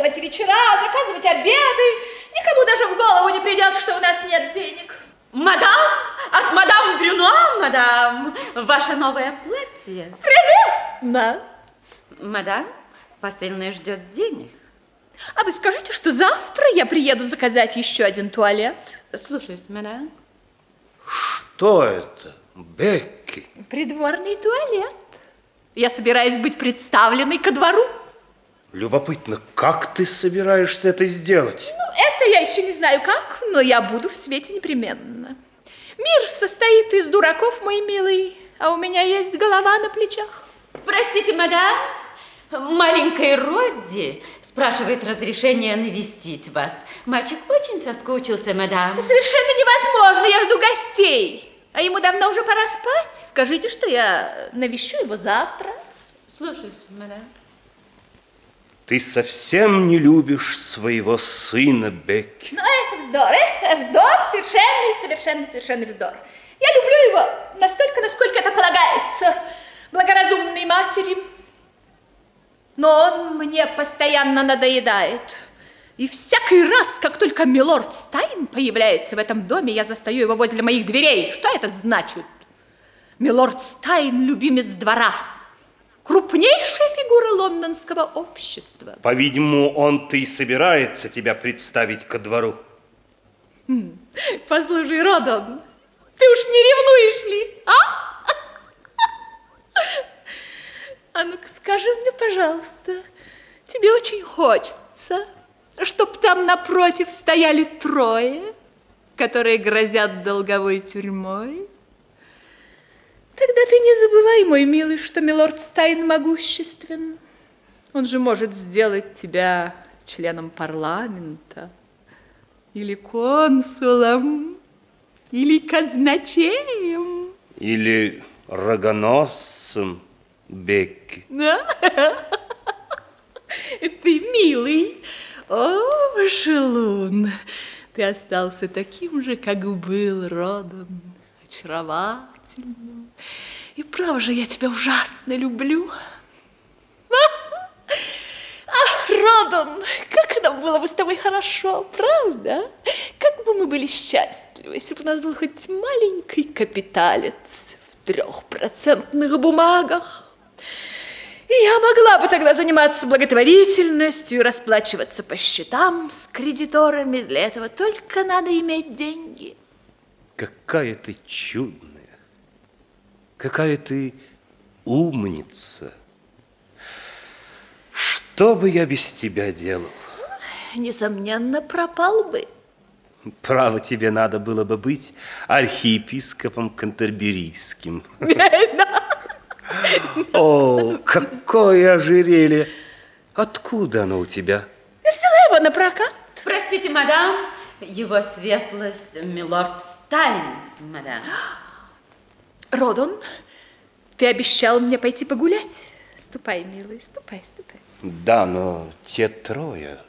устраивать вечера, заказывать обеды. Никому даже в голову не придет, что у нас нет денег. Мадам, от мадам Брюно, мадам, ваше новое платье. Прелестно. Мадам, посыльный ждет денег. А вы скажите, что завтра я приеду заказать еще один туалет? Слушаюсь, мадам. Что это, Бекки? Придворный туалет. Я собираюсь быть представленной ко двору. Любопытно, как ты собираешься это сделать? Ну, это я еще не знаю как, но я буду в свете непременно. Мир состоит из дураков, мой милый, а у меня есть голова на плечах. Простите, мадам, маленькой Родди спрашивает разрешения навестить вас. Мальчик очень соскучился, мадам. Это совершенно невозможно, я жду гостей. А ему давно уже пора спать. Скажите, что я навещу его завтра. Слушаюсь, мадам. Ты совсем не любишь своего сына, Бекки. Ну, это вздор, это вздор, совершенный, совершенно, совершенный вздор. Я люблю его настолько, насколько это полагается благоразумной матери. Но он мне постоянно надоедает. И всякий раз, как только милорд Стайн появляется в этом доме, я застаю его возле моих дверей. Что это значит? Милорд Стайн – любимец двора. Крупнейшая фигура лондонского общества. По-видимому, он-то и собирается тебя представить ко двору. Хм. Послушай, Родон, ты уж не ревнуешь ли, а? А ну-ка скажи мне, пожалуйста, тебе очень хочется, чтоб там напротив стояли трое, которые грозят долговой тюрьмой? Тогда ты не забывай, мой милый, что милорд Стайн могуществен. Он же может сделать тебя членом парламента, или консулом, или казначеем. Или рогоносцем, Бекки. Да? Ты милый. О, шелун, ты остался таким же, как был родом, очаровательным. И право же, я тебя ужасно люблю. Ах, Родон, как нам было бы с тобой хорошо, правда? Как бы мы были счастливы, если бы у нас был хоть маленький капиталец в трехпроцентных бумагах. И я могла бы тогда заниматься благотворительностью и расплачиваться по счетам с кредиторами. Для этого только надо иметь деньги. Какая ты чудная, какая ты умница. Что бы я без тебя делал? Несомненно, пропал бы. Право, тебе надо было бы быть архиепископом Кантерберийским. О, какое ожерелье! Откуда оно у тебя? Я взяла его на прокат. Простите, мадам, его светлость милорд Стайн, мадам. Родон, ты обещал мне пойти погулять? Ступай, милый, ступай, ступай. Да, но те трое...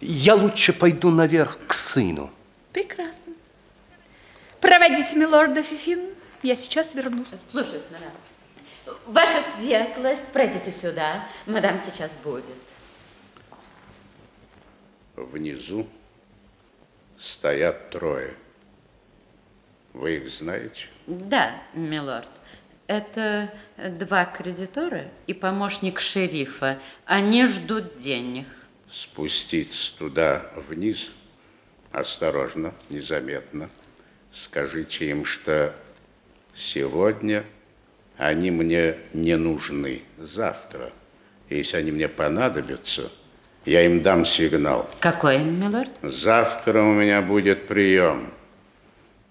Я лучше пойду наверх к сыну. Прекрасно. Проводите милорда Фифин. Я сейчас вернусь. Слушаюсь, мадам. Ваша светлость, пройдите сюда. Мадам сейчас будет. Внизу стоят трое. Вы их знаете? Да, милорд. Это два кредитора и помощник шерифа. Они ждут денег. Спуститься туда вниз, осторожно, незаметно. Скажите им, что сегодня они мне не нужны. Завтра, если они мне понадобятся, я им дам сигнал. Какой, милорд? Завтра у меня будет прием.